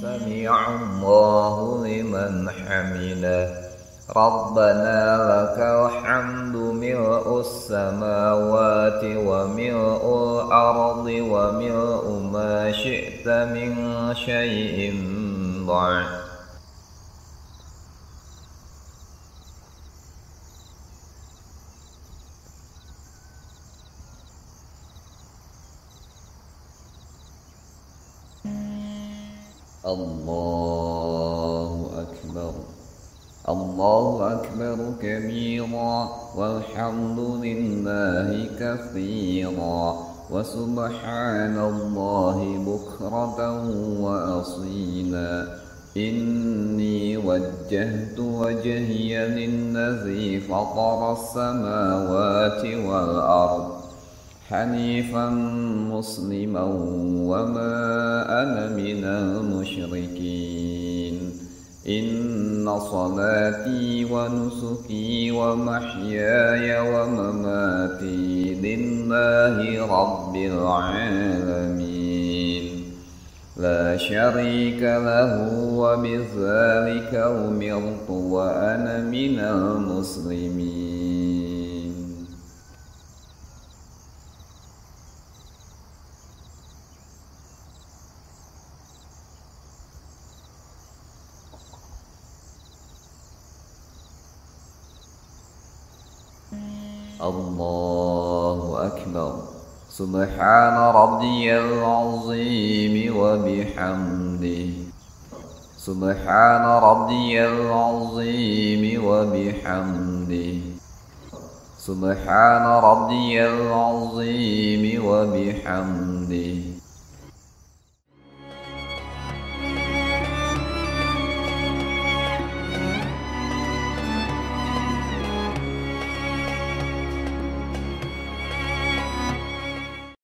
سمع الله لمن حمده ربنا لك الحمد ملء السماوات وملء الأرض وملء ما شئت من شيء بعد الله أكبر. الله أكبر كبيرا والحمد لله كثيرا. وسبحان الله بكرة وأصيلا. إني وجهت وجهي للذي فطر السماوات والأرض حنيفا مسلما وما أنا من المشركين. إن صلاتي ونسكي ومحياي ومماتي لله رب العالمين. لا شريك له وبذلك أمرت وأنا من المسلمين. الله أكبر. سبحان ربي العظيم وبحمده. سبحان ربي العظيم وبحمده. سبحان ربي العظيم وبحمده.